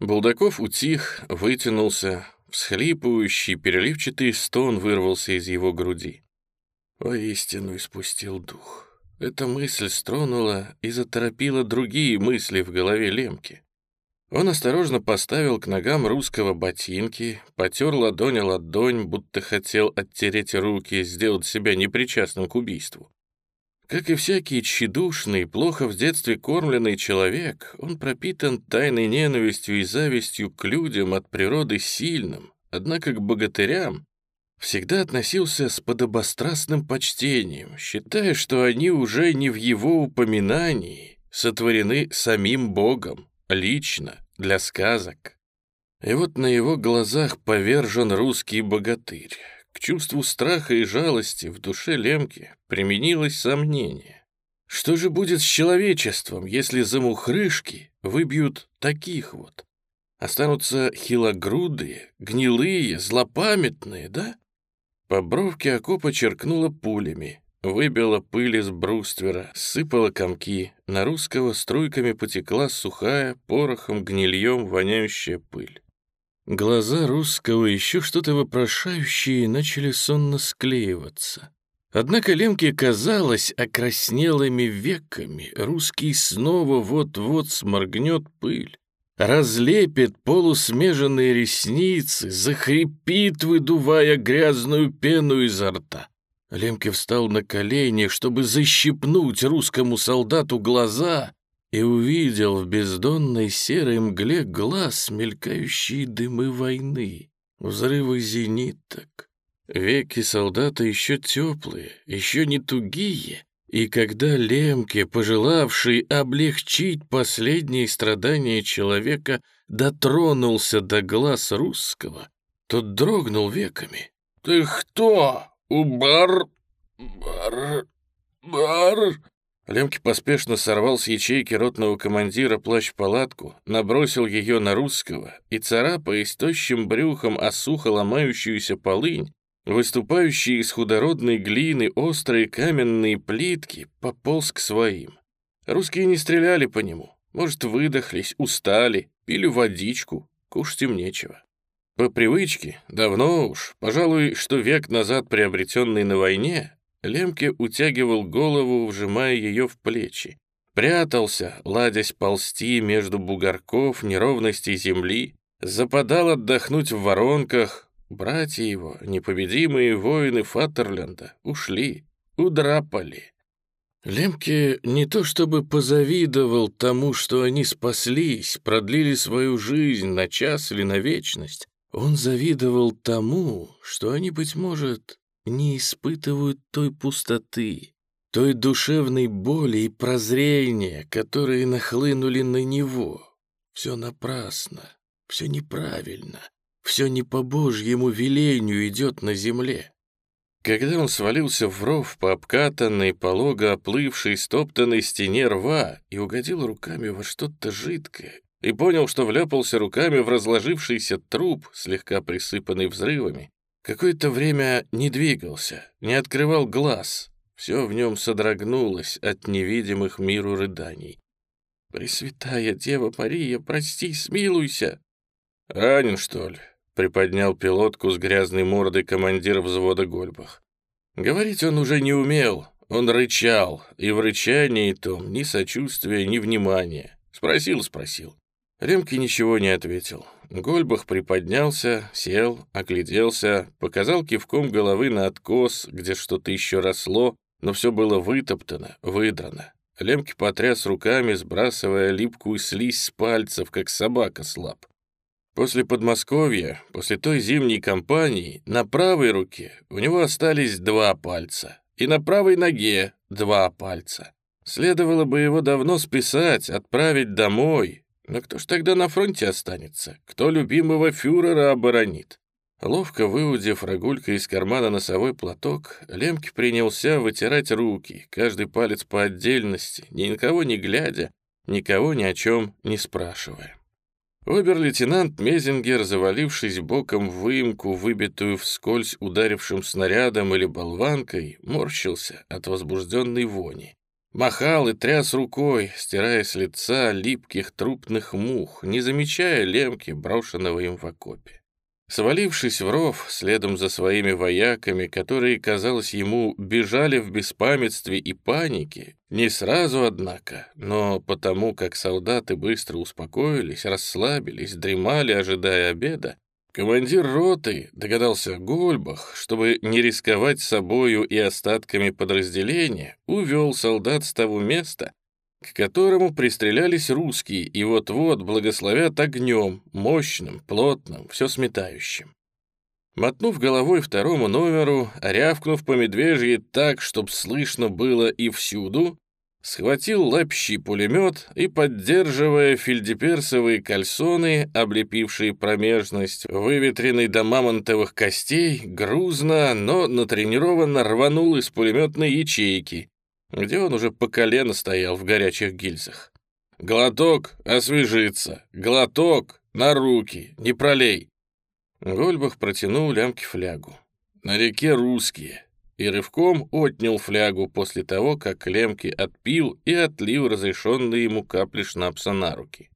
Булдаков утих, вытянулся, всхлипывающий, переливчатый стон вырвался из его груди. Воистину испустил дух. Эта мысль стронула и заторопила другие мысли в голове Лемки. Он осторожно поставил к ногам русского ботинки, потер ладонь о ладонь, будто хотел оттереть руки, сделать себя непричастным к убийству. Как и всякий тщедушный, плохо в детстве кормленный человек, он пропитан тайной ненавистью и завистью к людям от природы сильным, однако к богатырям всегда относился с подобострастным почтением, считая, что они уже не в его упоминании сотворены самим Богом, лично, для сказок. И вот на его глазах повержен русский богатырь. К чувству страха и жалости в душе Лемки применилось сомнение. Что же будет с человечеством, если замухрышки выбьют таких вот? Останутся хилогрудые, гнилые, злопамятные, да? По бровке окопа черкнула пулями, выбила пыль из бруствера, сыпала комки, на русского струйками потекла сухая, порохом, гнильем воняющая пыль. Глаза русского, еще что-то вопрошающие, начали сонно склеиваться. Однако Лемке казалось, окраснелыми веками русский снова вот-вот сморгнет пыль, разлепит полусмеженные ресницы, захрипит, выдувая грязную пену изо рта. Лемке встал на колени, чтобы защипнуть русскому солдату глаза, и увидел в бездонной серой мгле глаз мелькающие дымы войны, взрывы зениток. Веки солдата еще теплые, еще не тугие, и когда Лемке, пожелавший облегчить последние страдания человека, дотронулся до глаз русского, тот дрогнул веками. «Ты кто? Убар? Бар? Бар?» Лемки поспешно сорвал с ячейки ротного командира плащ-палатку, набросил ее на русского и, царапая тощим брюхом осухо ломающуюся полынь, выступающие из худородной глины острые каменные плитки, пополз к своим. Русские не стреляли по нему, может, выдохлись, устали, пили водичку, кушать им нечего. По привычке, давно уж, пожалуй, что век назад приобретенный на войне, Лемке утягивал голову, вжимая ее в плечи. Прятался, ладясь ползти между бугорков неровностей земли, западал отдохнуть в воронках. Братья его, непобедимые воины Фаттерленда, ушли, удрапали. Лемке не то чтобы позавидовал тому, что они спаслись, продлили свою жизнь на час или на вечность. Он завидовал тому, что они, быть может, не испытывают той пустоты, той душевной боли и прозрения, которые нахлынули на него. Все напрасно, все неправильно, все не по Божьему велению идет на земле. Когда он свалился в ров по обкатанной, полого оплывшей, стоптанной стене рва и угодил руками во что-то жидкое, и понял, что вляпался руками в разложившийся труп, слегка присыпанный взрывами, Какое-то время не двигался, не открывал глаз. Все в нем содрогнулось от невидимых миру рыданий. «Пресвятая Дева Мария, прости, смилуйся!» «Ранен, что ли?» — приподнял пилотку с грязной мордой командир взвода Гольбах. Говорить он уже не умел, он рычал, и в рычании том ни сочувствия, ни внимания. Спросил-спросил. Ремке ничего не ответил. Гольбах приподнялся, сел, огляделся, показал кивком головы на откос, где что-то еще росло, но все было вытоптано, выдрано. Лемки потряс руками, сбрасывая липкую слизь с пальцев, как собака слаб. После Подмосковья, после той зимней кампании, на правой руке у него остались два пальца, и на правой ноге два пальца. Следовало бы его давно списать, отправить домой, но кто ж тогда на фронте останется? Кто любимого фюрера оборонит? Ловко выудив рогулька из кармана носовой платок, Лемки принялся вытирать руки, каждый палец по отдельности, ни на кого не глядя, никого ни о чем не спрашивая. Обер-лейтенант Мезингер, завалившись боком в выемку, выбитую вскользь ударившим снарядом или болванкой, морщился от возбужденной вони. Махал и тряс рукой, стирая с лица липких трупных мух, не замечая лемки, брошенного им в окопе. Свалившись в ров, следом за своими вояками, которые, казалось ему, бежали в беспамятстве и панике, не сразу, однако, но потому, как солдаты быстро успокоились, расслабились, дремали, ожидая обеда, командир роты, догадался Гольбах, чтобы не рисковать собою и остатками подразделения, увел солдат с того места, к которому пристрелялись русские и вот-вот благословят огнем, мощным, плотным, все сметающим. Мотнув головой второму номеру, рявкнув по медвежьи так, чтоб слышно было и всюду, схватил лапщий пулемет и, поддерживая фельдеперсовые кальсоны, облепившие промежность, выветренный до мамонтовых костей, грузно, но натренированно рванул из пулеметной ячейки, где он уже по колено стоял в горячих гильзах. «Глоток, освежиться! Глоток, на руки, не пролей!» Гольбах протянул лямки флягу. «На реке русские!» И рывком отнял флягу после того, как Лемки отпил и отлил разрешенные ему капли шнапса на руки.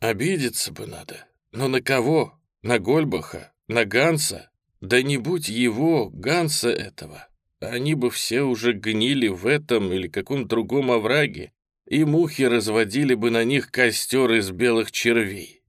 «Обидеться бы надо. Но на кого? На Гольбаха? На Ганса? Да не будь его, Ганса этого!» Они бы все уже гнили в этом или каком другом овраге, и мухи разводили бы на них костер из белых червей.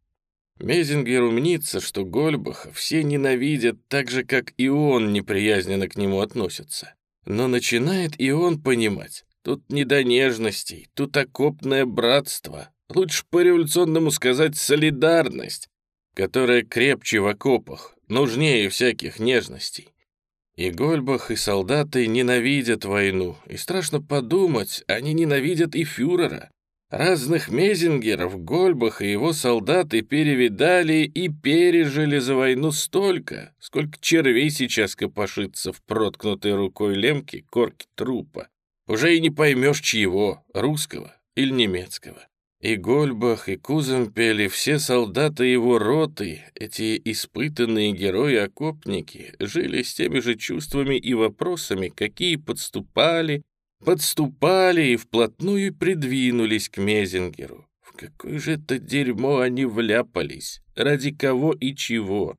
Мезингер умнится, что Гольбаха все ненавидят так же, как и он неприязненно к нему относится. Но начинает и он понимать, тут не до нежностей, тут окопное братство, лучше по-революционному сказать солидарность, которая крепче в окопах, нужнее всяких нежностей. И Гольбах, и солдаты ненавидят войну, и страшно подумать, они ненавидят и фюрера. Разных Мезингеров Гольбах и его солдаты перевидали и пережили за войну столько, сколько червей сейчас копошится в проткнутой рукой лемки корки трупа. Уже и не поймешь, чьего, русского или немецкого. И Гольбах, и Куземпель, и все солдаты его роты, эти испытанные герои-окопники, жили с теми же чувствами и вопросами, какие подступали, подступали и вплотную придвинулись к Мезингеру. В какое же это дерьмо они вляпались, ради кого и чего?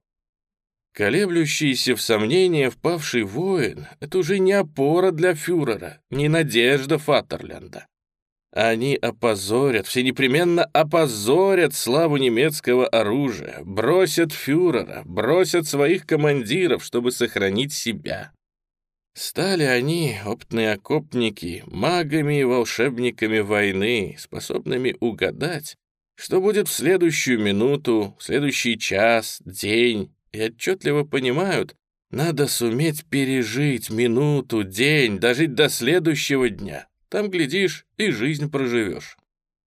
Колеблющийся в сомнения впавший воин — это уже не опора для фюрера, не надежда Фатерлянда. Они опозорят, все непременно опозорят славу немецкого оружия, бросят фюрера, бросят своих командиров, чтобы сохранить себя. Стали они, опытные окопники, магами и волшебниками войны, способными угадать, что будет в следующую минуту, в следующий час, день, и отчетливо понимают, надо суметь пережить минуту, день, дожить до следующего дня, там, глядишь, и жизнь проживешь.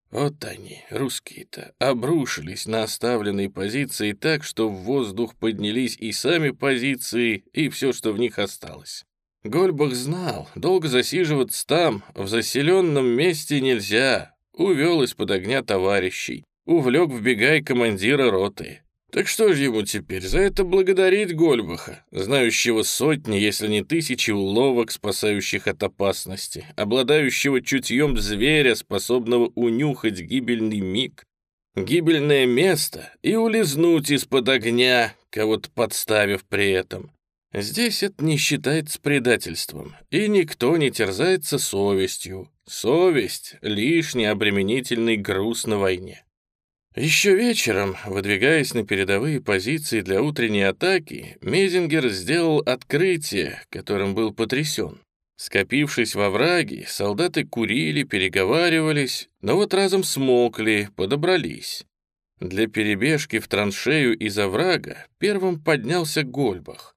Вот они, русские-то, обрушились на оставленные позиции так, что в воздух поднялись и сами позиции, и все, что в них осталось. Гольбах знал, долго засиживаться там, в заселенном месте нельзя. Увел из-под огня товарищей, увлек в бегай командира роты. Так что же ему теперь за это благодарить Гольбаха, знающего сотни, если не тысячи уловок, спасающих от опасности, обладающего чутьем зверя, способного унюхать гибельный миг, гибельное место и улизнуть из-под огня, кого-то подставив при этом. Здесь это не считается предательством, и никто не терзается совестью. Совесть — лишний обременительный груз на войне. Еще вечером, выдвигаясь на передовые позиции для утренней атаки, Мезингер сделал открытие, которым был потрясен. Скопившись во враге, солдаты курили, переговаривались, но вот разом смокли, подобрались. Для перебежки в траншею из оврага первым поднялся Гольбах.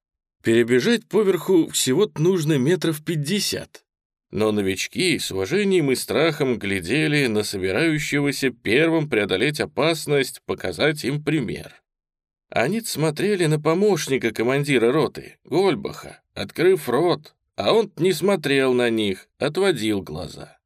Перебежать поверху всего-то нужно метров пятьдесят. Но новички с уважением и страхом глядели на собирающегося первым преодолеть опасность, показать им пример. Они смотрели на помощника командира роты, Гольбаха, открыв рот, а он не смотрел на них, отводил глаза.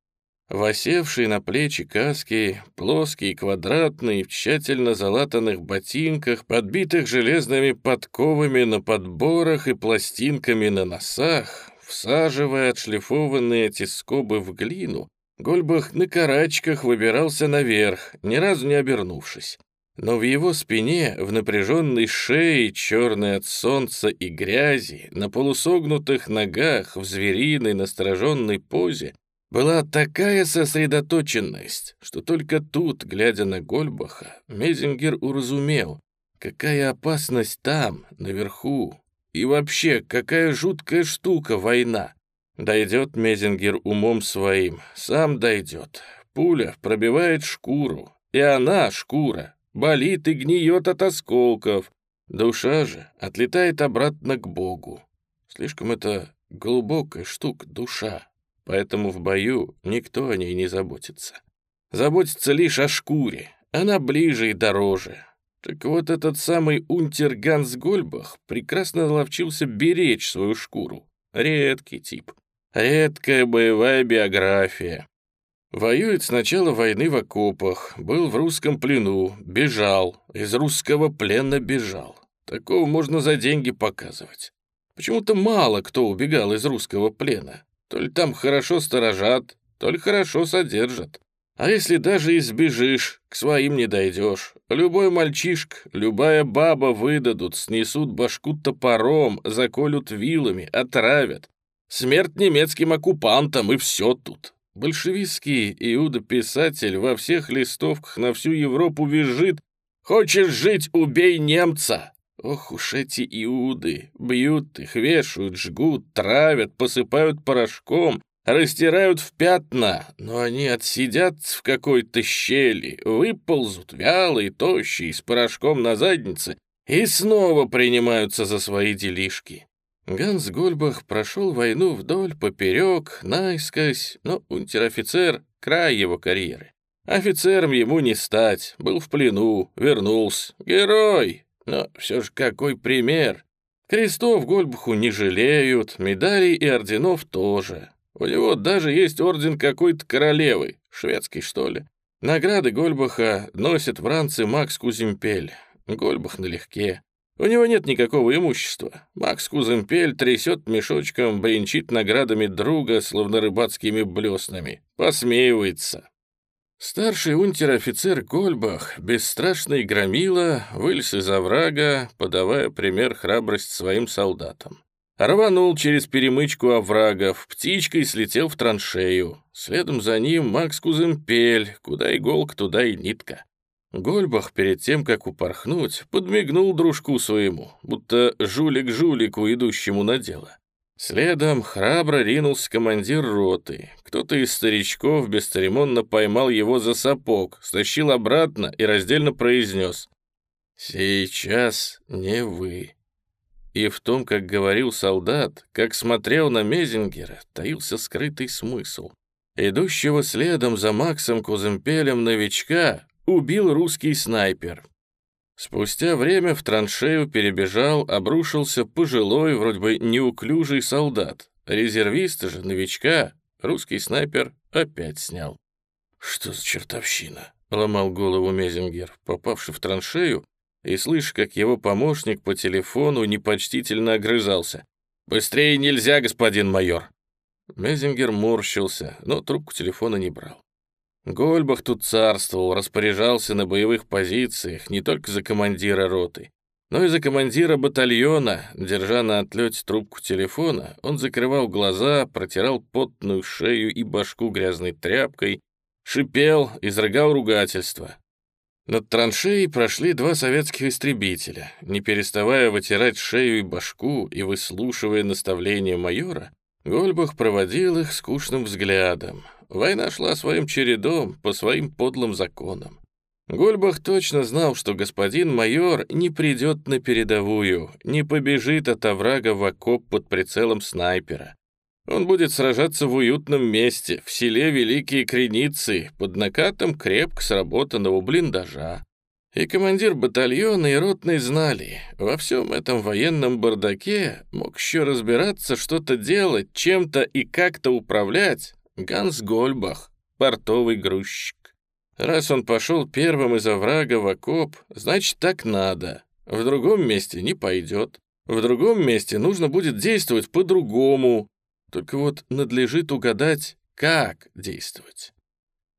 Восевший на плечи каски, плоский, квадратный, в тщательно залатанных ботинках, подбитых железными подковами на подборах и пластинками на носах, всаживая отшлифованные эти скобы в глину, Гольбах на карачках выбирался наверх, ни разу не обернувшись. Но в его спине, в напряженной шее, черной от солнца и грязи, на полусогнутых ногах, в звериной настороженной позе, была такая сосредоточенность, что только тут, глядя на Гольбаха, Мезингер уразумел, какая опасность там, наверху, и вообще, какая жуткая штука война. Дойдет Мезингер умом своим, сам дойдет. Пуля пробивает шкуру, и она, шкура, болит и гниет от осколков. Душа же отлетает обратно к Богу. Слишком это глубокая штука, душа. Поэтому в бою никто о ней не заботится. Заботится лишь о шкуре, она ближе и дороже. Так вот этот самый унтер Ганс Гольбах прекрасно наловчился беречь свою шкуру. Редкий тип. Редкая боевая биография. Воюет с начала войны в окопах, был в русском плену, бежал, из русского плена бежал. Такого можно за деньги показывать. Почему-то мало кто убегал из русского плена. То ли там хорошо сторожат, то ли хорошо содержат. А если даже избежишь, к своим не дойдешь. Любой мальчишка, любая баба выдадут, снесут башку топором, заколют вилами, отравят. Смерть немецким оккупантам, и все тут. Большевистский Иуда-писатель во всех листовках на всю Европу визжит «Хочешь жить, убей немца!» Ох уж эти иуды! Бьют их, вешают, жгут, травят, посыпают порошком, растирают в пятна, но они отсидятся в какой-то щели, выползут вялые, тощие, с порошком на заднице и снова принимаются за свои делишки. Ганс Гольбах прошел войну вдоль, поперек, наискось, но унтер-офицер — край его карьеры. Офицером ему не стать, был в плену, вернулся. Герой! Но все же какой пример! Крестов Гольбаху не жалеют, медалей и орденов тоже. У него даже есть орден какой-то королевы, шведский, что ли. Награды Гольбаха носит в ранце Макс Куземпель. Гольбах налегке. У него нет никакого имущества. Макс Куземпель трясет мешочком, бренчит наградами друга, словно рыбацкими блеснами. Посмеивается. Старший унтер-офицер Гольбах, бесстрашный громила, вылез из оврага, подавая пример храбрость своим солдатам. Рванул через перемычку оврагов, птичкой слетел в траншею. Следом за ним Макс Куземпель, куда иголка, туда и нитка. Гольбах перед тем, как упорхнуть, подмигнул дружку своему, будто жулик жулику, идущему на дело. Следом храбро ринулся командир роты. Кто-то из старичков бесцеремонно поймал его за сапог, стащил обратно и раздельно произнес «Сейчас не вы». И в том, как говорил солдат, как смотрел на Мезингера, таился скрытый смысл. Идущего следом за Максом Куземпелем новичка убил русский снайпер, Спустя время в траншею перебежал, обрушился пожилой, вроде бы неуклюжий солдат. Резервист же, новичка, русский снайпер опять снял. «Что за чертовщина?» — ломал голову Мезингер, попавший в траншею, и слышь, как его помощник по телефону непочтительно огрызался. «Быстрее нельзя, господин майор!» Мезингер морщился, но трубку телефона не брал. Гольбах тут царствовал, распоряжался на боевых позициях не только за командира роты, но и за командира батальона. Держа на отлете трубку телефона, он закрывал глаза, протирал потную шею и башку грязной тряпкой, шипел, изрыгал ругательства. Над траншеей прошли два советских истребителя. Не переставая вытирать шею и башку и выслушивая наставления майора, Гольбах проводил их скучным взглядом. Война шла своим чередом, по своим подлым законам. Гольбах точно знал, что господин майор не придет на передовую, не побежит от оврага в окоп под прицелом снайпера. Он будет сражаться в уютном месте, в селе Великие Креницы, под накатом крепко сработанного блиндажа. И командир батальона и ротный знали, во всем этом военном бардаке мог еще разбираться, что-то делать, чем-то и как-то управлять Ганс Гольбах, портовый грузчик. Раз он пошел первым из оврага в окоп, значит, так надо. В другом месте не пойдет. В другом месте нужно будет действовать по-другому. Только вот надлежит угадать, как действовать.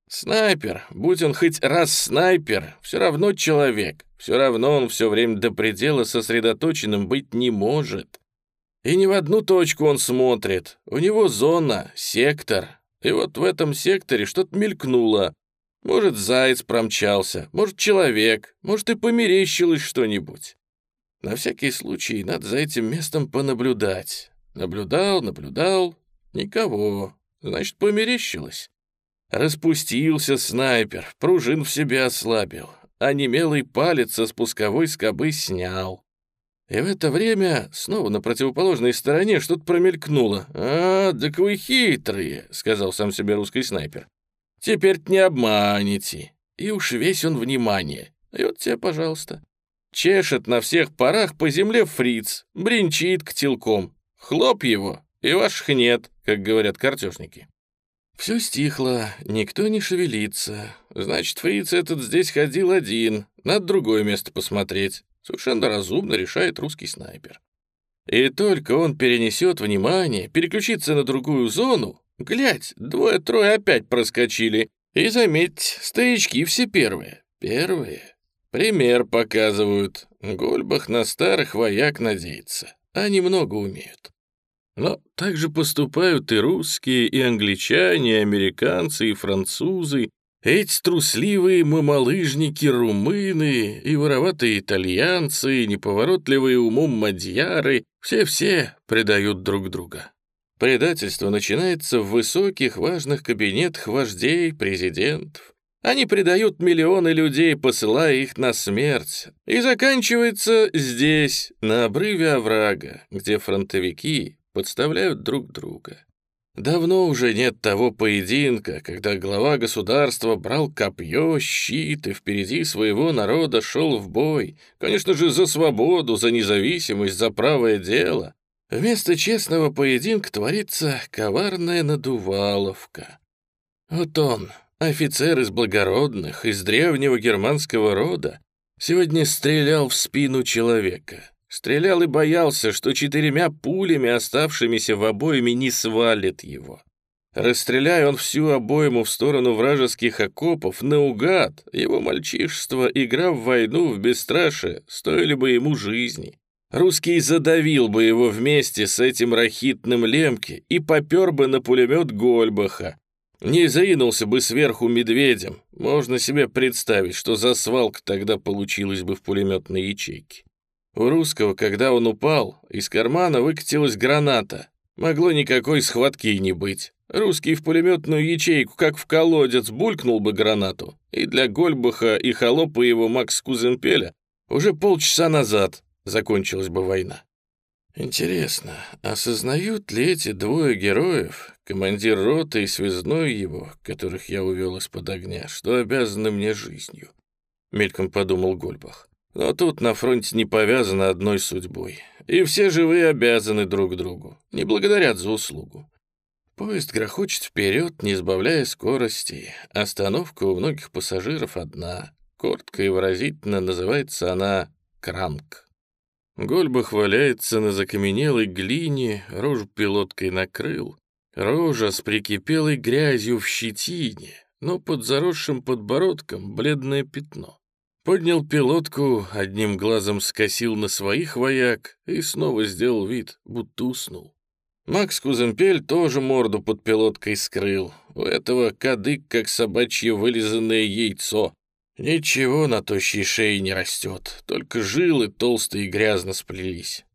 Снайпер, будь он хоть раз снайпер, все равно человек, все равно он все время до предела сосредоточенным быть не может. И не в одну точку он смотрит, у него зона, сектор, и вот в этом секторе что-то мелькнуло. Может, заяц промчался, может, человек, может, и померещилось что-нибудь. На всякий случай надо за этим местом понаблюдать. Наблюдал, наблюдал, никого, значит, померещилось. Распустился снайпер, пружин в себе ослабил, а немелый палец со спусковой скобы снял. И в это время снова на противоположной стороне что-то промелькнуло. «А, так вы хитрые», — сказал сам себе русский снайпер. теперь не обманете». И уж весь он внимание. И вот тебе, пожалуйста. Чешет на всех парах по земле фриц, бринчит котелком. Хлоп его, и ваших нет, как говорят картежники. Все стихло, никто не шевелится. Значит, фриц этот здесь ходил один, надо другое место посмотреть. Совершенно разумно решает русский снайпер. И только он перенесет внимание, переключится на другую зону, глядь, двое-трое опять проскочили. И заметь, старички все первые. Первые. Пример показывают. Гольбах на старых вояк надеется. Они много умеют. Но так же поступают и русские, и англичане, и американцы, и французы, эти трусливые мамалыжники румыны, и вороватые итальянцы, и неповоротливые умом мадьяры, все-все предают друг друга. Предательство начинается в высоких важных кабинетах вождей, президентов. Они предают миллионы людей, посылая их на смерть. И заканчивается здесь, на обрыве оврага, где фронтовики подставляют друг друга. Давно уже нет того поединка, когда глава государства брал копье, щит и впереди своего народа шел в бой, конечно же, за свободу, за независимость, за правое дело. Вместо честного поединка творится коварная надуваловка. Вот он, офицер из благородных, из древнего германского рода, сегодня стрелял в спину человека. Стрелял и боялся, что четырьмя пулями, оставшимися в обойме, не свалит его. Расстреляя он всю обойму в сторону вражеских окопов, наугад, его мальчишество, игра в войну в бесстрашие, стоили бы ему жизни. Русский задавил бы его вместе с этим рахитным лемки и попер бы на пулемет Гольбаха. Не заинулся бы сверху медведем. Можно себе представить, что за свалка тогда получилась бы в пулеметной ячейке. У русского, когда он упал, из кармана выкатилась граната. Могло никакой схватки и не быть. Русский в пулеметную ячейку, как в колодец, булькнул бы гранату. И для Гольбаха и холопа его Макс Кузенпеля уже полчаса назад закончилась бы война. Интересно, осознают ли эти двое героев, командир роты и связной его, которых я увел из-под огня, что обязаны мне жизнью? Мельком подумал Гольбах. Но тут на фронте не повязано одной судьбой. И все живые обязаны друг другу, не благодарят за услугу. Поезд грохочет вперед, не сбавляя скорости. Остановка у многих пассажиров одна. Коротко и выразительно называется она «Кранк». Гольбах валяется на закаменелой глине, рожу пилоткой накрыл. Рожа с прикипелой грязью в щетине, но под заросшим подбородком бледное пятно. Поднял пилотку, одним глазом скосил на своих вояк и снова сделал вид, будто уснул. Макс Куземпель тоже морду под пилоткой скрыл. У этого кадык, как собачье вылизанное яйцо. Ничего на тощей шее не растет, только жилы толстые и грязно сплелись.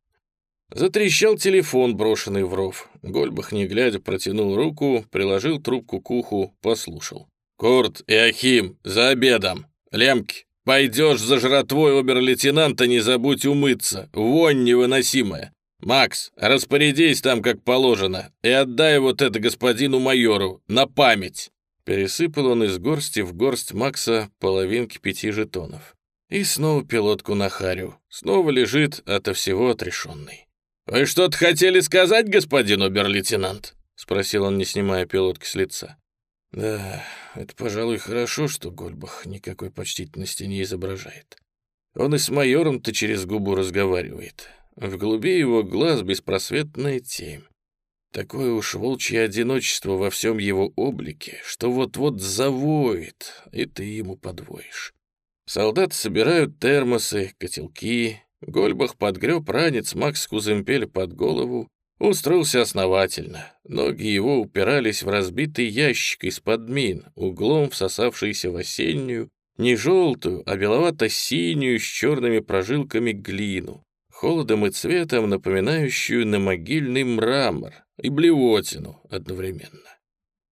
Затрещал телефон, брошенный в ров. Гольбах, не глядя, протянул руку, приложил трубку к уху, послушал. «Курт и Ахим, за обедом! Лемки, Пойдешь за жратвой обер-лейтенанта, не забудь умыться. Вонь невыносимая. Макс, распорядись там, как положено, и отдай вот это господину майору, на память». Пересыпал он из горсти в горсть Макса половинки пяти жетонов. И снова пилотку на харю. Снова лежит ото всего отрешенный. «Вы что-то хотели сказать, господин обер-лейтенант?» — спросил он, не снимая пилотки с лица. Да, это, пожалуй, хорошо, что Гольбах никакой почтительности не изображает. Он и с майором-то через губу разговаривает. В глуби его глаз беспросветная тень. такое уж волчье одиночество во всем его облике, что вот-вот завоет, и ты ему подвоишь. Солдаты собирают термосы, котелки. Гольбах подгреб ранец Макс Куземпель под голову, устроился основательно. Ноги его упирались в разбитый ящик из-под мин, углом всосавшийся в осеннюю, не желтую, а беловато-синюю с черными прожилками глину, холодом и цветом напоминающую на могильный мрамор и блевотину одновременно.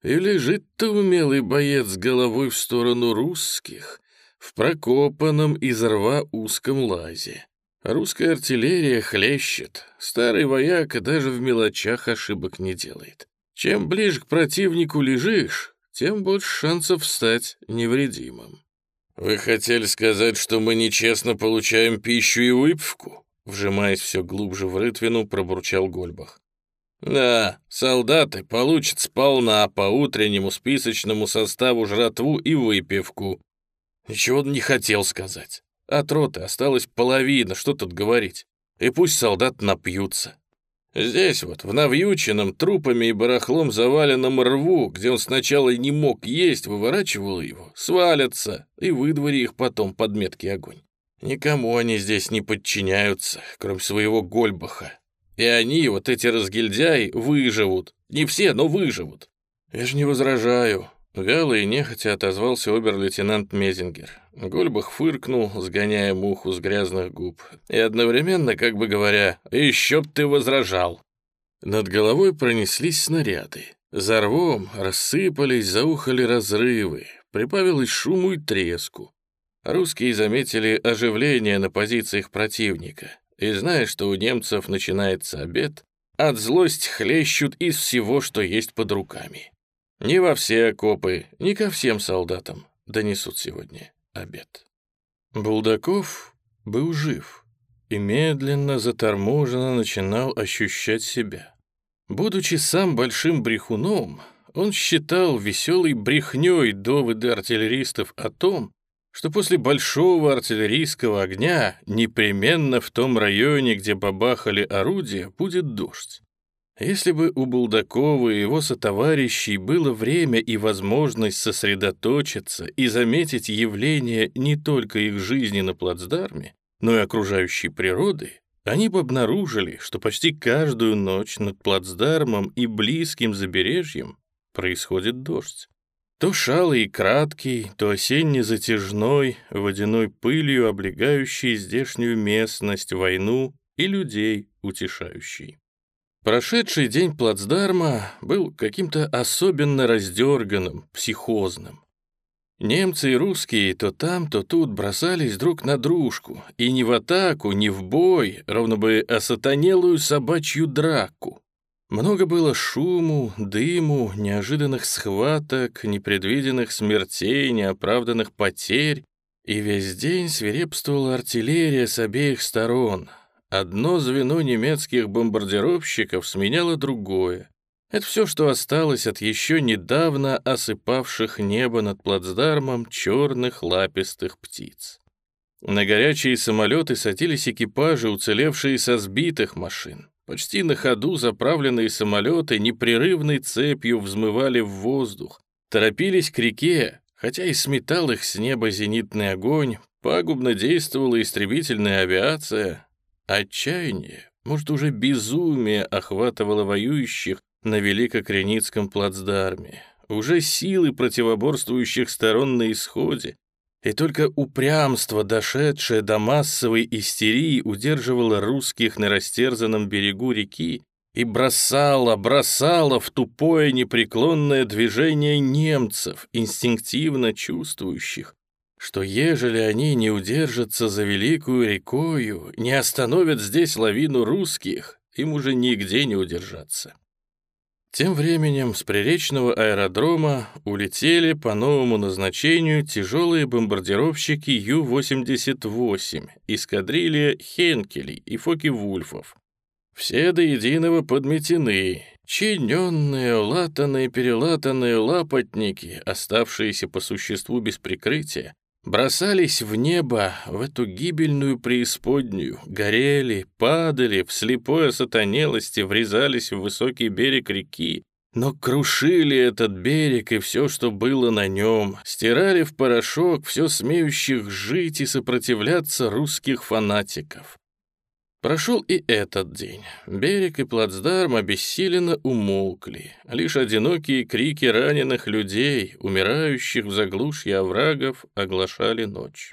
И лежит-то умелый боец головой в сторону русских в прокопанном из рва узком лазе. Русская артиллерия хлещет, старый вояк даже в мелочах ошибок не делает. Чем ближе к противнику лежишь, тем больше шансов стать невредимым. «Вы хотели сказать, что мы нечестно получаем пищу и выпивку?» Вжимаясь все глубже в рытвину, пробурчал Гольбах. «Да, солдаты получат сполна по утреннему списочному составу жратву и выпивку». Ничего не хотел сказать. От роты осталась половина, что тут говорить. И пусть солдат напьются. Здесь вот, в навьюченном трупами и барахлом заваленном рву, где он сначала не мог есть, выворачивал его, свалятся, и выдвори их потом под меткий огонь. Никому они здесь не подчиняются, кроме своего Гольбаха. И они, вот эти разгильдяи, выживут. Не все, но выживут. Я же не возражаю. Вяло и нехотя отозвался обер-лейтенант Мезингер. Гольбах фыркнул, сгоняя муху с грязных губ, и одновременно, как бы говоря, «Еще б ты возражал!» Над головой пронеслись снаряды. За рвом рассыпались, заухали разрывы, прибавилось шуму и треску. Русские заметили оживление на позициях противника, и, зная, что у немцев начинается обед, от злости хлещут из всего, что есть под руками. Не во все окопы, не ко всем солдатам донесут сегодня обед. Булдаков был жив и медленно, заторможенно начинал ощущать себя. Будучи сам большим брехуном, он считал веселой брехней доводы артиллеристов о том, что после большого артиллерийского огня непременно в том районе, где бабахали орудия, будет дождь. Если бы у Булдакова и его сотоварищей было время и возможность сосредоточиться и заметить явления не только их жизни на плацдарме, но и окружающей природы, они бы обнаружили, что почти каждую ночь над плацдармом и близким забережьем происходит дождь. То шалый и краткий, то осенне-затяжной, водяной пылью облегающий здешнюю местность, войну и людей утешающий. Прошедший день плацдарма был каким-то особенно раздерганным, психозным. Немцы и русские то там, то тут бросались друг на дружку, и не в атаку, не в бой, ровно бы осатанелую собачью драку. Много было шуму, дыму, неожиданных схваток, непредвиденных смертей, неоправданных потерь, и весь день свирепствовала артиллерия с обеих сторон — Одно звено немецких бомбардировщиков сменяло другое. Это все, что осталось от еще недавно осыпавших небо над плацдармом черных лапистых птиц. На горячие самолеты садились экипажи, уцелевшие со сбитых машин. Почти на ходу заправленные самолеты непрерывной цепью взмывали в воздух, торопились к реке, хотя и сметал их с неба зенитный огонь, пагубно действовала истребительная авиация, Отчаяние, может, уже безумие охватывало воюющих на Великокреницком плацдарме. Уже силы противоборствующих сторон на исходе, и только упрямство, дошедшее до массовой истерии, удерживало русских на растерзанном берегу реки и бросало, бросало в тупое непреклонное движение немцев, инстинктивно чувствующих, что ежели они не удержатся за великую рекою, не остановят здесь лавину русских, им уже нигде не удержаться. Тем временем с приречного аэродрома улетели по новому назначению тяжелые бомбардировщики Ю-88, эскадрилья Хенкелей и Фоки-Вульфов. Все до единого подметены, чиненные, латанные, перелатанные лапотники, оставшиеся по существу без прикрытия, бросались в небо, в эту гибельную преисподнюю, горели, падали, в слепой осатанелости врезались в высокий берег реки, но крушили этот берег и все, что было на нем, стирали в порошок все смеющих жить и сопротивляться русских фанатиков. Прошел и этот день. Берег и плацдарм обессиленно умолкли. Лишь одинокие крики раненых людей, умирающих в заглушье оврагов, оглашали ночь.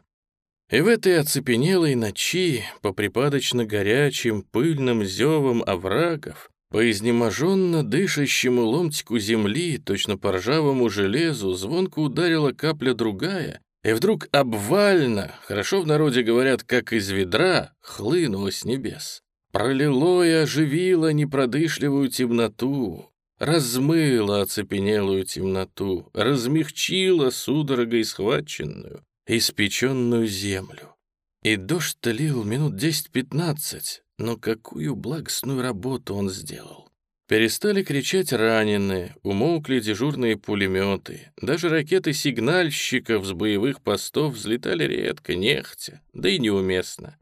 И в этой оцепенелой ночи, по припадочно горячим пыльным зевам оврагов, по изнеможенно дышащему ломтику земли, точно по ржавому железу, звонко ударила капля другая, и вдруг обвально, хорошо в народе говорят, как из ведра, хлынуло с небес. Пролило и оживило непродышливую темноту, размыло оцепенелую темноту, размягчило судорогой схваченную, испеченную землю. И дождь лил минут десять-пятнадцать, но какую благостную работу он сделал. Перестали кричать раненые, умолкли дежурные пулеметы. Даже ракеты сигнальщиков с боевых постов взлетали редко, нехотя, да и неуместно.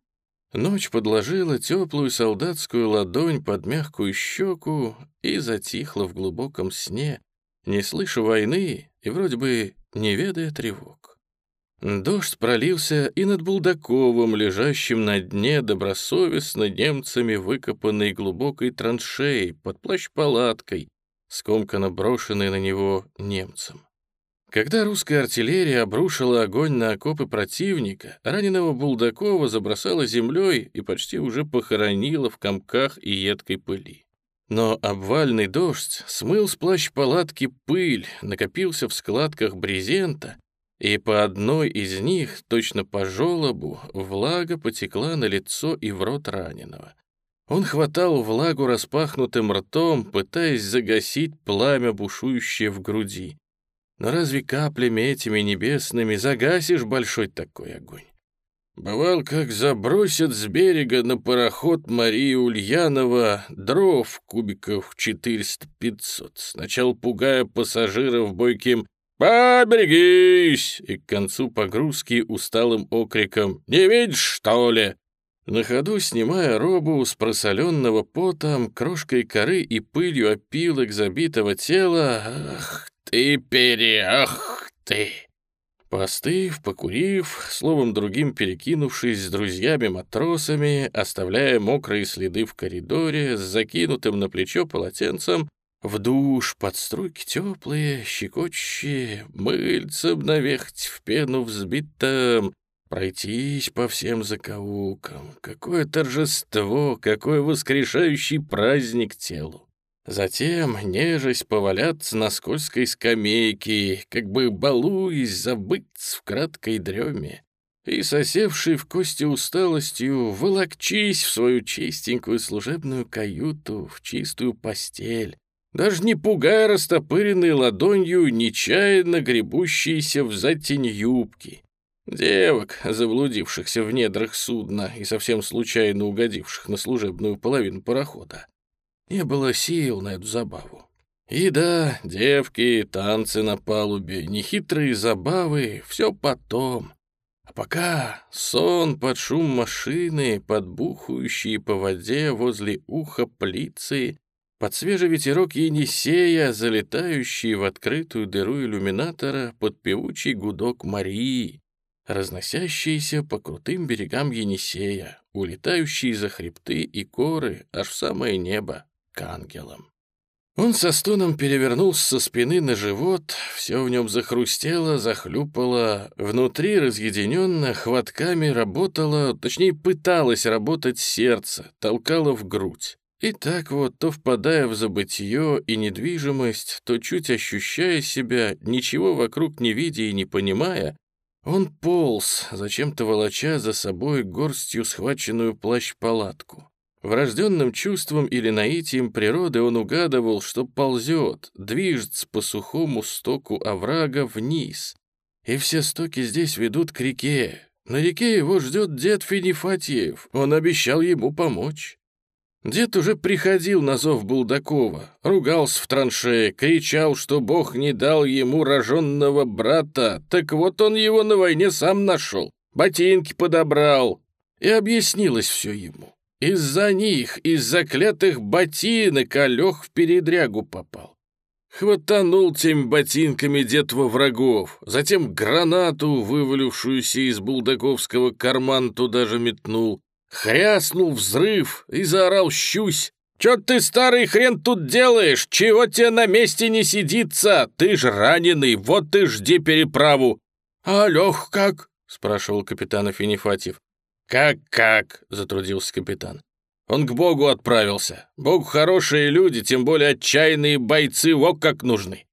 Ночь подложила теплую солдатскую ладонь под мягкую щеку и затихла в глубоком сне, не слыша войны и вроде бы не ведая тревог. Дождь пролился и над Булдаковым, лежащим на дне добросовестно немцами выкопанной глубокой траншеей под плащ-палаткой, скомканно брошенной на него немцам. Когда русская артиллерия обрушила огонь на окопы противника, раненого Булдакова забросала землей и почти уже похоронила в комках и едкой пыли. Но обвальный дождь смыл с плащ-палатки пыль, накопился в складках брезента и по одной из них, точно по желобу, влага потекла на лицо и в рот раненого. Он хватал влагу распахнутым ртом, пытаясь загасить пламя, бушующее в груди. Но разве каплями этими небесными загасишь большой такой огонь? Бывал, как забросят с берега на пароход Марии Ульянова дров кубиков 400-500, сначала пугая пассажиров бойким «Поберегись!» и к концу погрузки усталым окриком «Не видишь, что ли?» На ходу, снимая робу с просоленного потом, крошкой коры и пылью опилок забитого тела, «Ах ты, переах ты!» Постыв, покурив, словом другим перекинувшись с друзьями-матросами, оставляя мокрые следы в коридоре с закинутым на плечо полотенцем, в душ под струйки теплые, щекочущие, мыльцем навехать в пену взбитом, пройтись по всем закоулкам. Какое торжество, какой воскрешающий праздник телу. Затем, нежесть, поваляться на скользкой скамейке, как бы балуясь, забыться в краткой дреме. И, сосевший в кости усталостью, волокчись в свою чистенькую служебную каюту, в чистую постель, даже не пугая растопыренной ладонью нечаянно гребущиеся в затень юбки. Девок, заблудившихся в недрах судна и совсем случайно угодивших на служебную половину парохода. Не было сил на эту забаву. И да, девки, танцы на палубе, нехитрые забавы — все потом. А пока сон под шум машины, подбухающие по воде возле уха плицы, под свежий ветерок Енисея, залетающий в открытую дыру иллюминатора под певучий гудок Марии, разносящиеся по крутым берегам Енисея, улетающие за хребты и горы аж в самое небо к ангелам. Он со стоном перевернулся со спины на живот, все в нем захрустело, захлюпало, внутри разъединенно хватками работало, точнее пыталось работать сердце, толкало в грудь. И так вот, то впадая в забытье и недвижимость, то чуть ощущая себя, ничего вокруг не видя и не понимая, он полз, зачем-то волоча за собой горстью схваченную плащ-палатку. Врожденным чувством или наитием природы он угадывал, что ползет, движется по сухому стоку оврага вниз. И все стоки здесь ведут к реке. На реке его ждет дед Финифатьев, он обещал ему помочь. Дед уже приходил на зов Булдакова, ругался в траншее, кричал, что Бог не дал ему роженного брата, так вот он его на войне сам нашел, ботинки подобрал. И объяснилось все ему. Из-за них, из-за клятых ботинок, Алёх в передрягу попал. Хватанул теми ботинками дед во врагов, затем гранату, вывалившуюся из булдаковского кармана, туда же метнул. Хряснул взрыв и заорал щусь. «Чё ты, старый хрен, тут делаешь? Чего тебе на месте не сидится? Ты ж раненый, вот ты жди переправу!» «А Лёх как?» — спрашивал капитан Афинифатьев. «Как-как?» — затрудился капитан. Он к Богу отправился. Бог хорошие люди, тем более отчаянные бойцы, вот как нужны.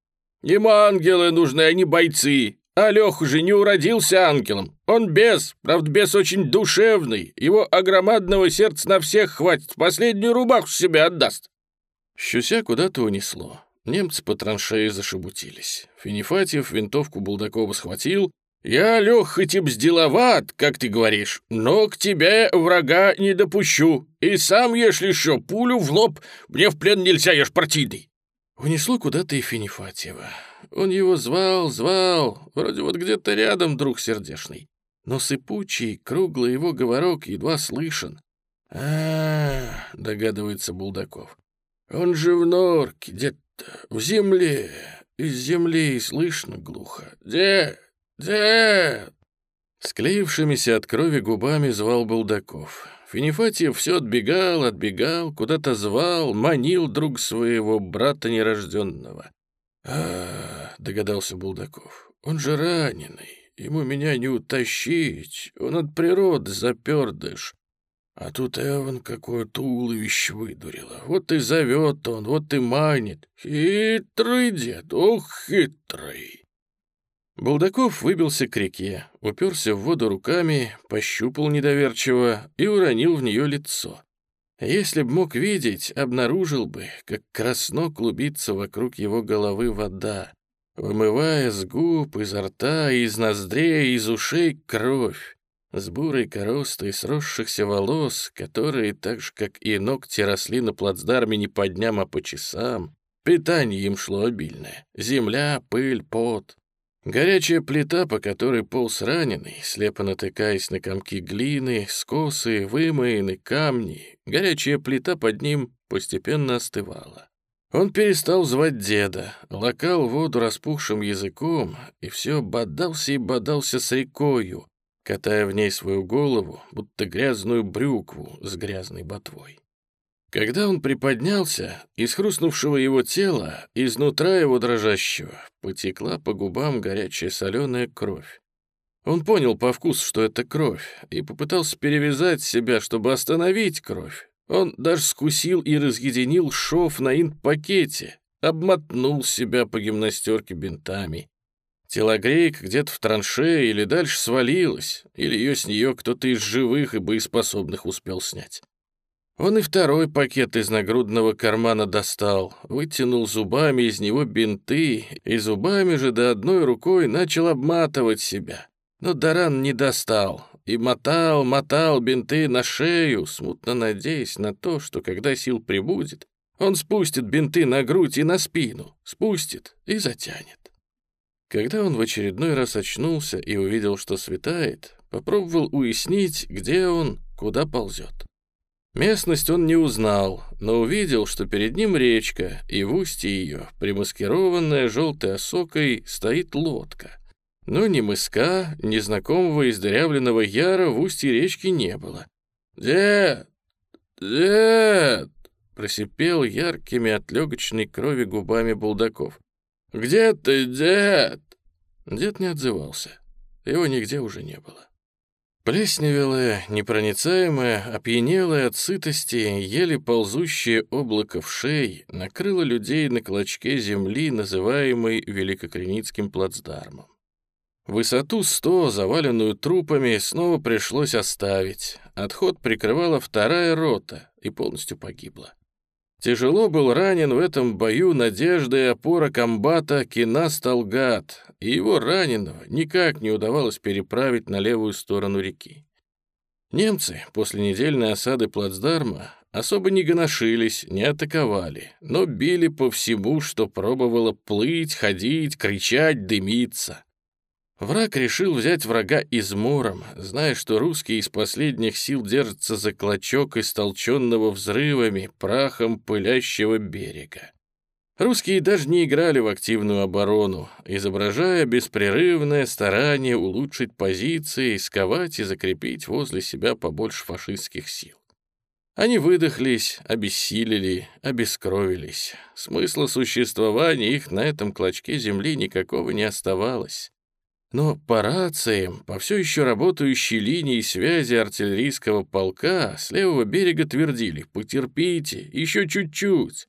Ему ангелы нужны, а не бойцы. А Леха же не уродился ангелом. Он бес, правда, бес очень душевный. Его огромадного сердца на всех хватит, последнюю рубаху себе отдаст. Щуся куда-то унесло. Немцы по траншеи зашебутились. Финифатьев винтовку Булдакова схватил, «Я, Лех, хоть и бздиловат, как ты говоришь, но к тебе врага не допущу. И сам, если что, пулю в лоб, мне в плен нельзя, я ж партийный». Унесло куда-то и Финифатьева. Он его звал, звал, вроде вот где-то рядом, друг сердешный. Но сыпучий, круглый его говорок едва слышен. а, -а, -а догадывается Булдаков. «Он же в норке, где-то, в земле, из земли слышно глухо. Где?» «Дед!» Склеившимися от крови губами звал Булдаков. Финифатьев все отбегал, отбегал, куда-то звал, манил друг своего брата нерожденного. А догадался Булдаков, — «он же раненый, ему меня не утащить, он от природы запердыш. А тут Эван какое туловище выдурило. Вот и зовет он, вот и манит. Хитрый дед, ох, хитрый!» Булдаков выбился к реке, уперся в воду руками, пощупал недоверчиво и уронил в нее лицо. Если б мог видеть, обнаружил бы, как красно клубится вокруг его головы вода, вымывая с губ, изо рта, из ноздрей, из ушей кровь, с бурой коростой сросшихся волос, которые, так же, как и ногти, росли на плацдарме не по дням, а по часам. Питание им шло обильное. Земля, пыль, пот. Горячая плита, по которой полз раненый, слепо натыкаясь на комки глины, скосы, вымоины, камни, горячая плита под ним постепенно остывала. Он перестал звать деда, лакал воду распухшим языком и все бодался и бодался с рекою, катая в ней свою голову, будто грязную брюкву с грязной ботвой. Когда он приподнялся, из хрустнувшего его тела, изнутра его дрожащего, потекла по губам горячая соленая кровь. Он понял по вкусу, что это кровь, и попытался перевязать себя, чтобы остановить кровь. Он даже скусил и разъединил шов на инт-пакете, обмотнул себя по гимнастерке бинтами. Телогрейка где-то в траншее или дальше свалилась, или ее с нее кто-то из живых и боеспособных успел снять. Он и второй пакет из нагрудного кармана достал, вытянул зубами из него бинты и зубами же до одной рукой начал обматывать себя. Но Даран не достал и мотал, мотал бинты на шею, смутно надеясь на то, что когда сил прибудет, он спустит бинты на грудь и на спину, спустит и затянет. Когда он в очередной раз очнулся и увидел, что светает, попробовал уяснить, где он, куда ползет. Местность он не узнал, но увидел, что перед ним речка, и в устье ее, примаскированная желтой осокой, стоит лодка. Но ни мыска, ни знакомого издырявленного яра в устье речки не было. «Дед! Дед!» — просипел яркими от легочной крови губами Булдаков. «Где ты, дед?» Дед не отзывался. Его нигде уже не было. Плесневелое, непроницаемое, опьянелое от сытости, еле ползущее облако в шей накрыло людей на клочке земли, называемой Великокреницким плацдармом. Высоту сто, заваленную трупами, снова пришлось оставить. Отход прикрывала вторая рота и полностью погибла. Тяжело был ранен в этом бою надежда и опора комбата Кинас Талгат, и его раненого никак не удавалось переправить на левую сторону реки. Немцы после недельной осады плацдарма особо не гоношились, не атаковали, но били по всему, что пробовало плыть, ходить, кричать, дымиться. Враг решил взять врага измором, зная, что русские из последних сил держатся за клочок истолченного взрывами, прахом пылящего берега. Русские даже не играли в активную оборону, изображая беспрерывное старание улучшить позиции, сковать и закрепить возле себя побольше фашистских сил. Они выдохлись, обессилели, обескровились. Смысла существования их на этом клочке земли никакого не оставалось. Но по рациям, по все еще работающей линии связи артиллерийского полка с левого берега твердили «Потерпите, еще чуть-чуть».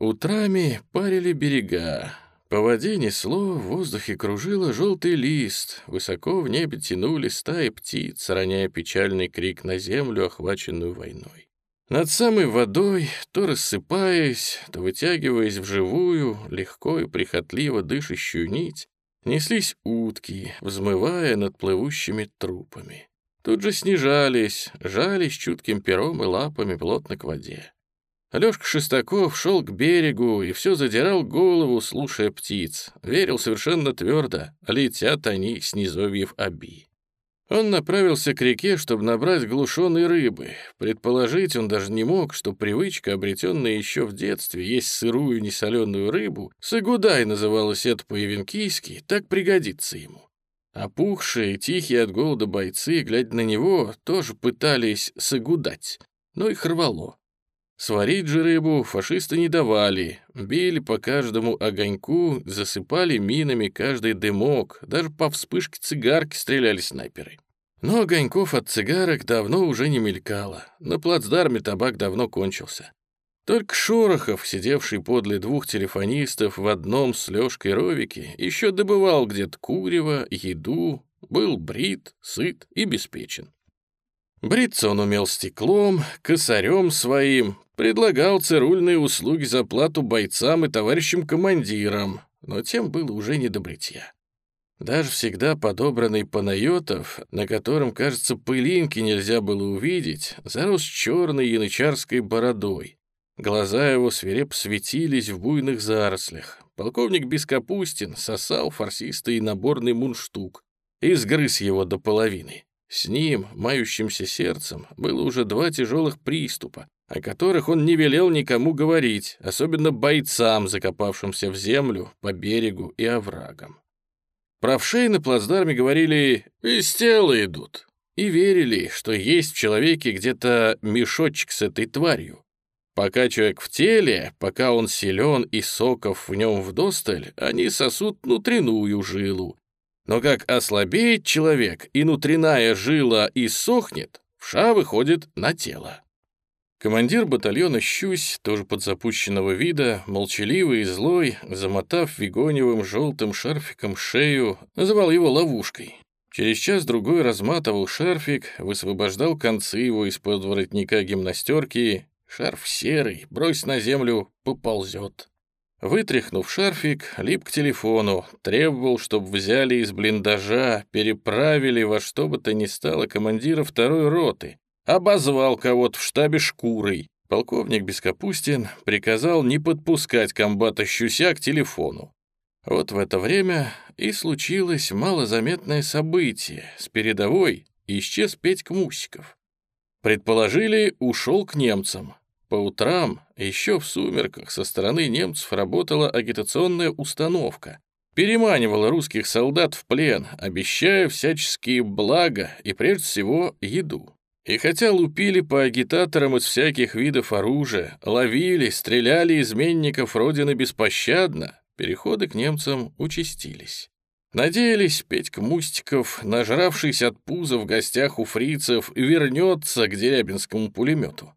Утрами парили берега. По воде несло, в воздухе кружило желтый лист, высоко в небе тянули стаи птиц, роняя печальный крик на землю, охваченную войной. Над самой водой, то рассыпаясь, то вытягиваясь в живую, легко и прихотливо дышащую нить, неслись утки, взмывая над плывущими трупами. Тут же снижались, жались чутким пером и лапами плотно к воде. Алёшка Шестаков шел к берегу и все задирал голову, слушая птиц. Верил совершенно твердо, летят они с низовьев Аби. Он направился к реке, чтобы набрать глушеной рыбы. Предположить он даже не мог, что привычка, обретенная еще в детстве, есть сырую несоленую рыбу, сагудай называлась это по-явенкийски, так пригодится ему. Опухшие, тихие от голода бойцы, глядя на него, тоже пытались сагудать, но их рвало. Сварить же рыбу фашисты не давали, били по каждому огоньку, засыпали минами каждый дымок, даже по вспышке цигарки стреляли снайперы. Но огоньков от цигарок давно уже не мелькало, на плацдарме табак давно кончился. Только Шорохов, сидевший подле двух телефонистов в одном с Лёшкой Ровике, еще добывал где-то курево, еду, был брит, сыт и беспечен. Бриться он умел стеклом, косарем своим, предлагал цирульные услуги за плату бойцам и товарищам-командирам, но тем было уже не до бритья. Даже всегда подобранный Панайотов, на котором, кажется, пылинки нельзя было увидеть, зарос черной янычарской бородой. Глаза его свирепо светились в буйных зарослях. Полковник Бескапустин сосал фарсистый наборный мунштук и сгрыз его до половины. С ним, мающимся сердцем, было уже два тяжелых приступа, о которых он не велел никому говорить, особенно бойцам, закопавшимся в землю по берегу и оврагам. Правшей на плацдарме говорили «из тела идут» и верили, что есть в человеке где-то мешочек с этой тварью. Пока человек в теле, пока он силен и соков в нем вдосталь, они сосут внутреннюю жилу, но как ослабеет человек, и внутренняя жила иссохнет, вша выходит на тело. Командир батальона Щусь, тоже подзапущенного вида, молчаливый и злой, замотав вигоневым желтым шарфиком шею, называл его ловушкой. Через час-другой разматывал шарфик, высвобождал концы его из-под воротника гимнастерки. Шарф серый, брось на землю, поползет. Вытряхнув шарфик, лип к телефону, требовал, чтобы взяли из блиндажа, переправили во что бы то ни стало командира второй роты, обозвал кого-то в штабе шкурой. Полковник Бескапустин приказал не подпускать комбата Щуся к телефону. Вот в это время и случилось малозаметное событие. С передовой исчез Петька Мусиков. Предположили, ушел к немцам. По утрам, еще в сумерках, со стороны немцев работала агитационная установка. Переманивала русских солдат в плен, обещая всяческие блага и, прежде всего, еду. И хотя лупили по агитаторам из всяких видов оружия, ловили, стреляли изменников Родины беспощадно, переходы к немцам участились. Надеялись, Петька Мустиков, нажравшись от пуза в гостях у фрицев, вернется к дерябинскому пулемету.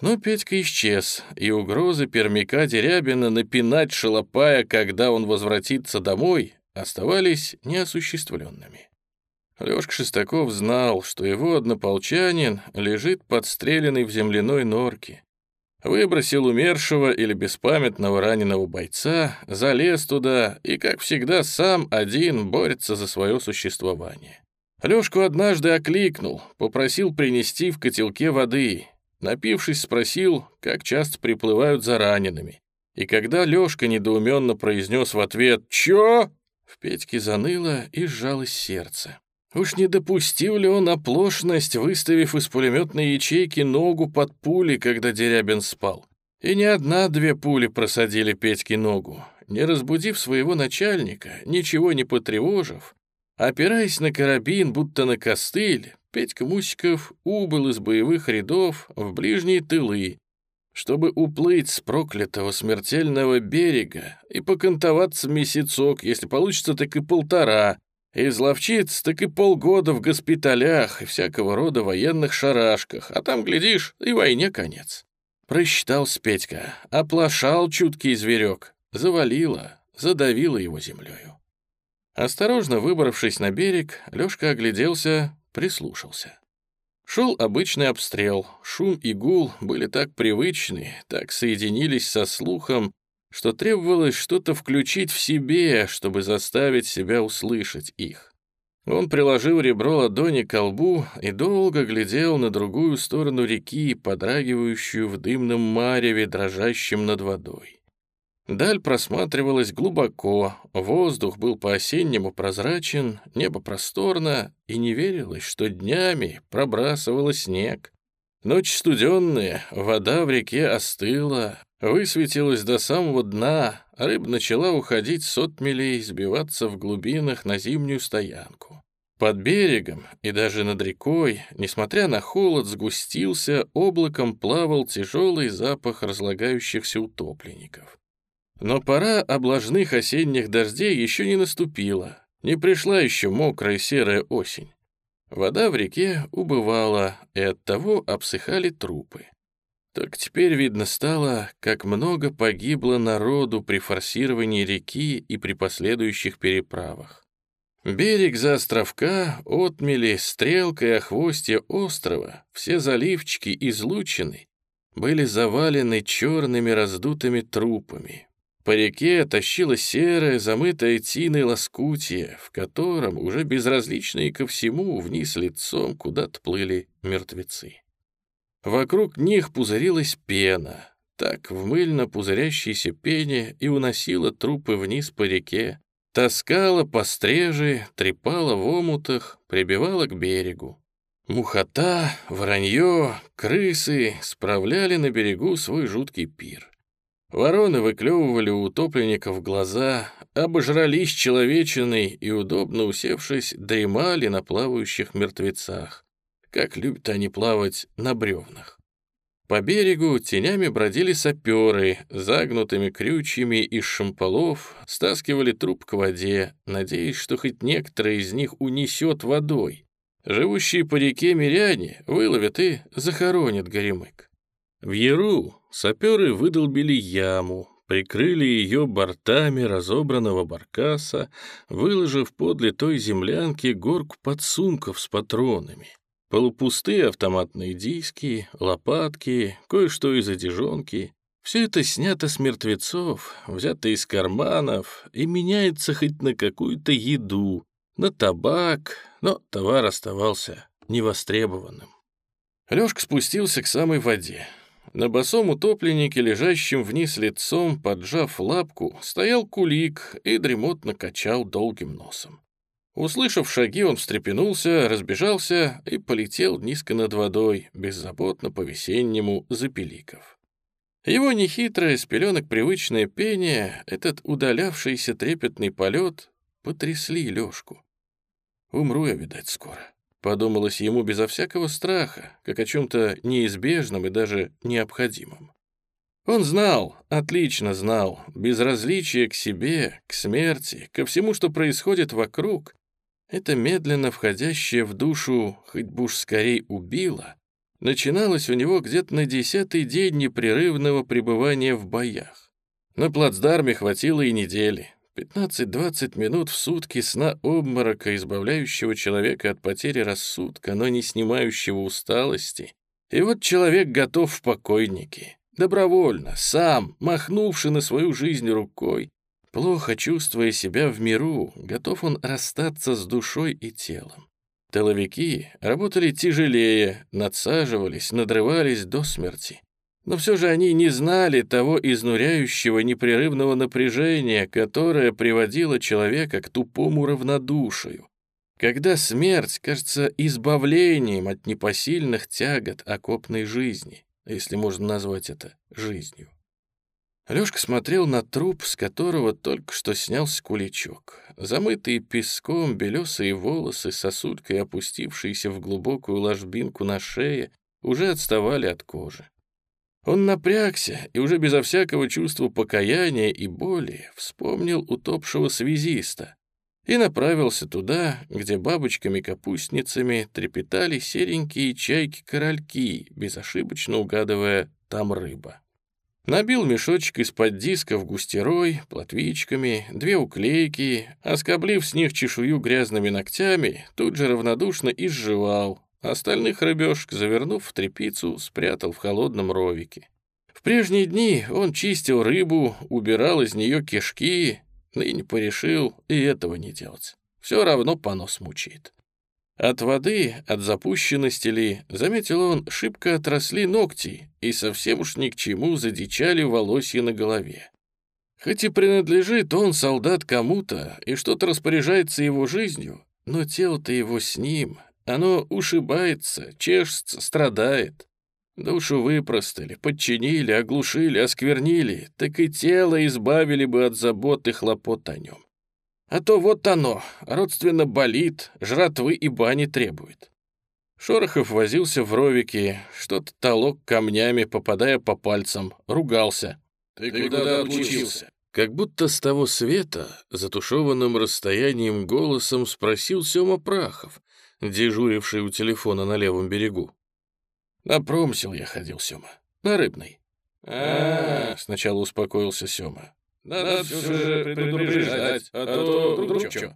Но Петька исчез, и угрозы пермяка Дерябина напинать Шалопая, когда он возвратится домой, оставались неосуществленными. Лёшка Шестаков знал, что его однополчанин лежит подстреленный в земляной норке. Выбросил умершего или беспамятного раненого бойца, залез туда и, как всегда, сам один борется за свое существование. Лёшку однажды окликнул, попросил принести в котелке воды. Напившись, спросил, как часто приплывают за ранеными. И когда Лёшка недоуменно произнес в ответ «Чё?», в Петьке заныло и сжалось сердце. Уж не допустил ли он оплошность, выставив из пулеметной ячейки ногу под пули, когда Дерябин спал? И не одна-две пули просадили Петьке ногу. Не разбудив своего начальника, ничего не потревожив, опираясь на карабин, будто на костыль, Петька Мусиков убыл из боевых рядов в ближние тылы, чтобы уплыть с проклятого смертельного берега и покантоваться месяцок, если получится, так и полтора, Изловчиться так и полгода в госпиталях и всякого рода военных шарашках, а там, глядишь, и войне конец. Просчитался Петька, оплошал чуткий зверек, завалило, задавило его землею. Осторожно выбравшись на берег, Лёшка огляделся, прислушался. Шел обычный обстрел, шум и гул были так привычны, так соединились со слухом, что требовалось что-то включить в себе, чтобы заставить себя услышать их. Он приложил ребро ладони к колбу и долго глядел на другую сторону реки, подрагивающую в дымном мареве, дрожащем над водой. Даль просматривалась глубоко, воздух был по-осеннему прозрачен, небо просторно, и не верилось, что днями пробрасывало снег. Ночь студенная, вода в реке остыла, высветилась до самого дна, рыба начала уходить сот милей, сбиваться в глубинах на зимнюю стоянку. Под берегом и даже над рекой, несмотря на холод, сгустился, облаком плавал тяжелый запах разлагающихся утопленников. Но пора облажных осенних дождей еще не наступила, не пришла еще мокрая серая осень. Вода в реке убывала, и оттого обсыхали трупы. Только теперь видно стало, как много погибло народу при форсировании реки и при последующих переправах. Берег за островка, отмели, стрелка и охвостье острова, все заливчики излучены, были завалены черными раздутыми трупами, по реке тащило серое, замытое тиной лоскутье, в котором, уже безразличные ко всему, вниз лицом куда-то плыли мертвецы. Вокруг них пузырилась пена, так в мыльно пузырящейся пене и уносила трупы вниз по реке, таскала по стрежи, трепала в омутах, прибивала к берегу. Мухота, вранье, крысы справляли на берегу свой жуткий пир. Вороны выклевывали у утопленников глаза, обожрались человечиной и, удобно усевшись, дремали на плавающих мертвецах. Как любят они плавать на бревнах. По берегу тенями бродили саперы, загнутыми крючьями из шамполов, стаскивали труп к воде, надеясь, что хоть некоторые из них унесет водой. Живущие по реке миряне выловят и захоронят горемык. В Яру саперы выдолбили яму, прикрыли ее бортами разобранного баркаса, выложив подле той землянки горку подсумков с патронами. Полупустые автоматные диски, лопатки, кое-что из одежонки. Все это снято с мертвецов, взято из карманов и меняется хоть на какую-то еду, на табак, но товар оставался невостребованным. Лёшка спустился к самой воде. На босом утопленнике, лежащем вниз лицом, поджав лапку, стоял кулик и дремотно качал долгим носом. Услышав шаги, он встрепенулся, разбежался и полетел низко над водой, беззаботно по-весеннему запеликов. Его нехитрое, с пеленок привычное пение, этот удалявшийся трепетный полет потрясли Лёшку. «Умру я, видать, скоро», Подумалось ему безо всякого страха, как о чем-то неизбежном и даже необходимом. Он знал, отлично знал, безразличие к себе, к смерти, ко всему, что происходит вокруг, это медленно входящее в душу, хоть бы уж скорей убило, начиналось у него где-то на десятый день непрерывного пребывания в боях. На плацдарме хватило и недели. 15-20 минут в сутки сна-обморока, избавляющего человека от потери рассудка, но не снимающего усталости. И вот человек готов в покойнике. Добровольно, сам, махнувши на свою жизнь рукой, плохо чувствуя себя в миру, готов он расстаться с душой и телом. Тыловики работали тяжелее, надсаживались, надрывались до смерти. Но все же они не знали того изнуряющего непрерывного напряжения, которое приводило человека к тупому равнодушию. Когда смерть кажется избавлением от непосильных тягот окопной жизни, если можно назвать это жизнью. Лёшка смотрел на труп, с которого только что снялся куличок. Замытые песком белесые волосы, сосулькой опустившиеся в глубокую ложбинку на шее, уже отставали от кожи. Он напрягся и уже безо всякого чувства покаяния и боли вспомнил утопшего связиста и направился туда, где бабочками-капустницами трепетали серенькие чайки-корольки, безошибочно угадывая «там рыба». Набил мешочек из-под дисков густерой, платвичками, две уклейки, оскоблив с них чешую грязными ногтями, тут же равнодушно изживал, Остальных рыбешек, завернув в тряпицу, спрятал в холодном ровике. В прежние дни он чистил рыбу, убирал из нее кишки, ныне порешил и этого не делать. Все равно понос мучает. От воды, от запущенности ли, заметил он, шибко отросли ногти, и совсем уж ни к чему задичали волосья на голове. Хоть и принадлежит он, солдат, кому-то, и что-то распоряжается его жизнью, но тело-то его с ним, оно ушибается, чешется, страдает. Душу выпростали, подчинили, оглушили, осквернили, так и тело избавили бы от забот и хлопот о нем. А то вот оно, родственно болит, жратвы и бани требует. Шорохов возился в ровике, что-то толок камнями, попадая по пальцам, ругался. «Ты, Ты куда отлучился?» Как будто с того света, затушеванным расстоянием голосом спросил Сёма Прахов, дежуривший у телефона на левом берегу. «На промысел я ходил, Сёма, на рыбный». А, сначала успокоился Сёма. Надо все же предупреждать, а то вдруг чё.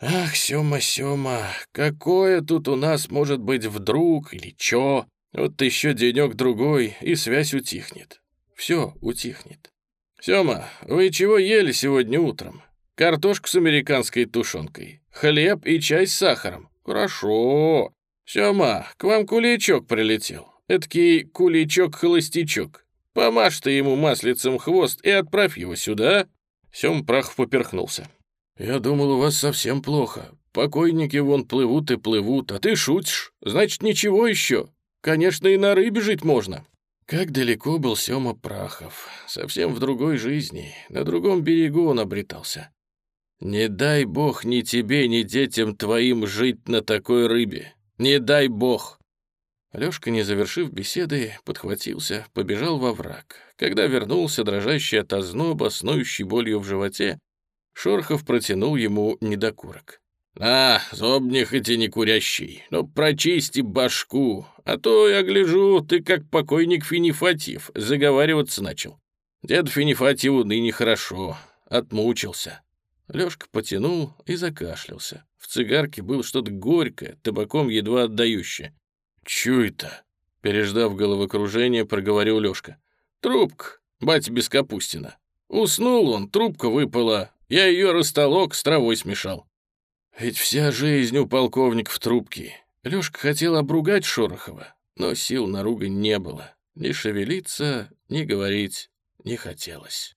Ах, Сёма, Сёма, какое тут у нас может быть вдруг или чё? Вот еще денек-другой, и связь утихнет. Все утихнет. Сёма, вы чего ели сегодня утром? Картошку с американской тушенкой, хлеб и чай с сахаром. «Хорошо. Сёма, к вам куличок прилетел. Эдакий куличок-холостячок. Помажь ты ему маслицем хвост и отправь его сюда». Сём прах поперхнулся. «Я думал, у вас совсем плохо. Покойники вон плывут и плывут, а ты шутишь. Значит, ничего еще. Конечно, и на рыбе жить можно». Как далеко был Сёма Прахов. Совсем в другой жизни. На другом берегу он обретался. Не дай бог ни тебе, ни детям твоим жить на такой рыбе. Не дай бог!» Лёшка, не завершив беседы, подхватился, побежал во враг. Когда вернулся, дрожащий от озноба, снующий болью в животе, Шорхов протянул ему недокурок. «На, зобни хоть и не курящий, но прочисти башку, а то, я гляжу, ты как покойник Финифатьев заговариваться начал. Дед Финифатьеву ныне хорошо, отмучился. Лёшка потянул и закашлялся. В цигарке было что-то горькое, табаком едва отдающее. «Чё это?» Переждав головокружение, проговорил Лёшка. «Трубка, батя без Капустина. Уснул он, трубка выпала. Я её растолок, с травой смешал». Ведь вся жизнь у полковника в трубке. Лёшка хотел обругать Шорохова, но сил на ругань не было. Ни шевелиться, ни говорить не хотелось.